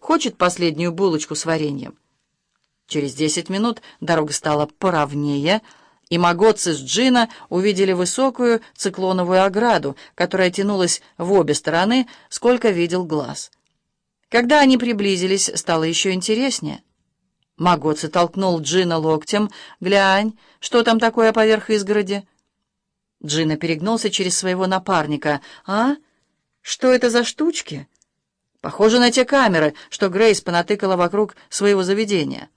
хочет последнюю булочку с вареньем. Через десять минут дорога стала поровнее, и Магоцы с Джина увидели высокую циклоновую ограду, которая тянулась в обе стороны, сколько видел глаз. Когда они приблизились, стало еще интереснее. Магоцы толкнул Джина локтем. «Глянь, что там такое поверх изгороди?» Джина перегнулся через своего напарника. «А? Что это за штучки?» «Похоже на те камеры, что Грейс понатыкала вокруг своего заведения».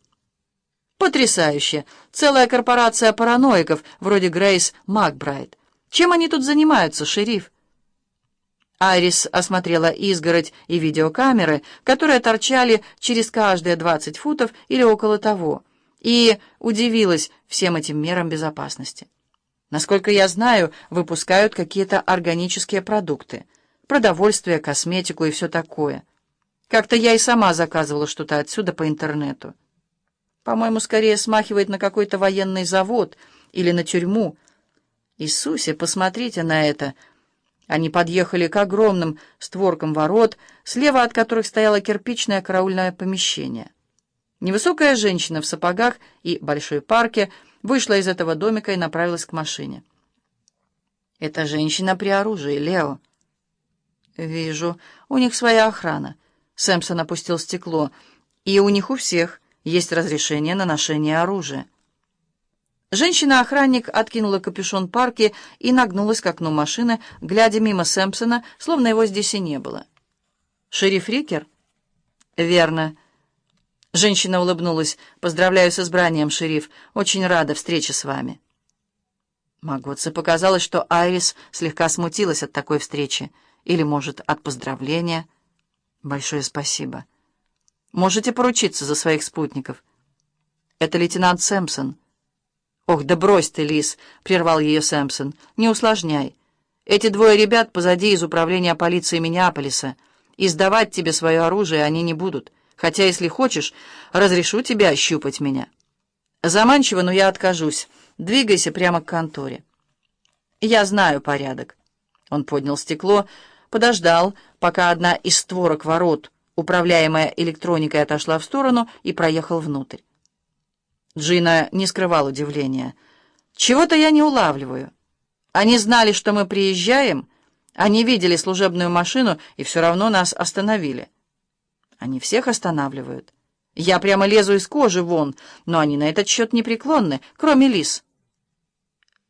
«Потрясающе! Целая корпорация параноиков, вроде Грейс Макбрайт. Чем они тут занимаются, шериф?» Айрис осмотрела изгородь и видеокамеры, которые торчали через каждые 20 футов или около того, и удивилась всем этим мерам безопасности. Насколько я знаю, выпускают какие-то органические продукты, продовольствие, косметику и все такое. Как-то я и сама заказывала что-то отсюда по интернету. По-моему, скорее смахивает на какой-то военный завод или на тюрьму. Иисусе, посмотрите на это! Они подъехали к огромным створкам ворот, слева от которых стояло кирпичное караульное помещение. Невысокая женщина в сапогах и большой парке вышла из этого домика и направилась к машине. «Это женщина при оружии, Лео». «Вижу. У них своя охрана». Сэмпсон опустил стекло. «И у них у всех есть разрешение на ношение оружия». Женщина-охранник откинула капюшон парки и нагнулась к окну машины, глядя мимо Сэмпсона, словно его здесь и не было. «Шериф Рикер?» «Верно». Женщина улыбнулась. «Поздравляю с избранием, шериф. Очень рада встрече с вами». Магоце показалось, что Айрис слегка смутилась от такой встречи. Или, может, от поздравления. «Большое спасибо. Можете поручиться за своих спутников?» «Это лейтенант Сэмпсон». «Ох, да брось ты, Лис!» — прервал ее Сэмпсон. «Не усложняй. Эти двое ребят позади из управления полиции Миннеаполиса. И сдавать тебе свое оружие они не будут. Хотя, если хочешь, разрешу тебе ощупать меня». «Заманчиво, но я откажусь. Двигайся прямо к конторе». «Я знаю порядок». Он поднял стекло, подождал, пока одна из створок ворот, управляемая электроникой, отошла в сторону и проехал внутрь. Джина не скрывал удивления. «Чего-то я не улавливаю. Они знали, что мы приезжаем, они видели служебную машину и все равно нас остановили. Они всех останавливают. Я прямо лезу из кожи вон, но они на этот счет непреклонны, кроме Лис.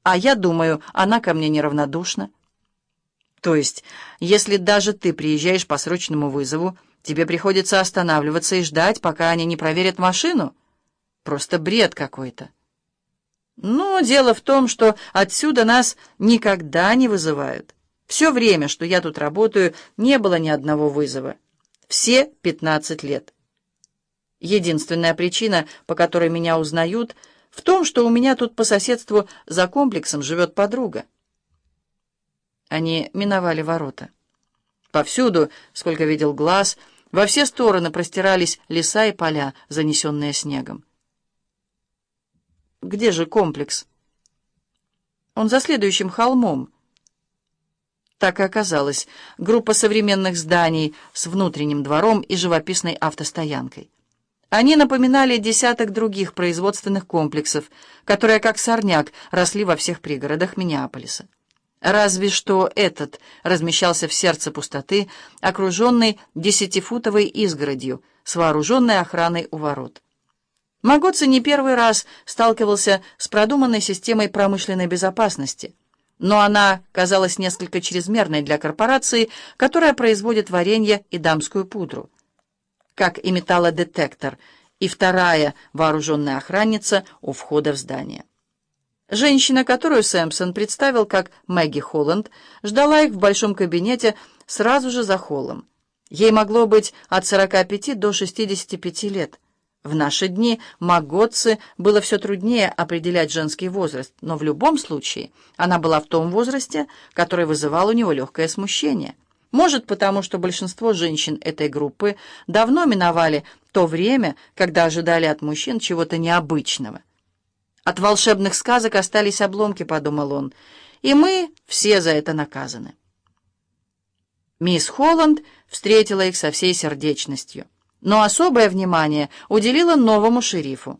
А я думаю, она ко мне неравнодушна. То есть, если даже ты приезжаешь по срочному вызову, тебе приходится останавливаться и ждать, пока они не проверят машину?» Просто бред какой-то. Но дело в том, что отсюда нас никогда не вызывают. Все время, что я тут работаю, не было ни одного вызова. Все 15 лет. Единственная причина, по которой меня узнают, в том, что у меня тут по соседству за комплексом живет подруга. Они миновали ворота. Повсюду, сколько видел глаз, во все стороны простирались леса и поля, занесенные снегом. Где же комплекс? Он за следующим холмом. Так и оказалось. Группа современных зданий с внутренним двором и живописной автостоянкой. Они напоминали десяток других производственных комплексов, которые, как сорняк, росли во всех пригородах Миннеаполиса. Разве что этот размещался в сердце пустоты, окруженный десятифутовой изгородью, с вооруженной охраной у ворот. Магоци не первый раз сталкивался с продуманной системой промышленной безопасности, но она казалась несколько чрезмерной для корпорации, которая производит варенье и дамскую пудру, как и металлодетектор, и вторая вооруженная охранница у входа в здание. Женщина, которую Сэмпсон представил как Мэгги Холланд, ждала их в большом кабинете сразу же за холлом. Ей могло быть от 45 до 65 лет. В наши дни Магоцци было все труднее определять женский возраст, но в любом случае она была в том возрасте, который вызывал у него легкое смущение. Может, потому что большинство женщин этой группы давно миновали то время, когда ожидали от мужчин чего-то необычного. «От волшебных сказок остались обломки», — подумал он, — «и мы все за это наказаны». Мисс Холланд встретила их со всей сердечностью. но особое внимание уделила новому шерифу.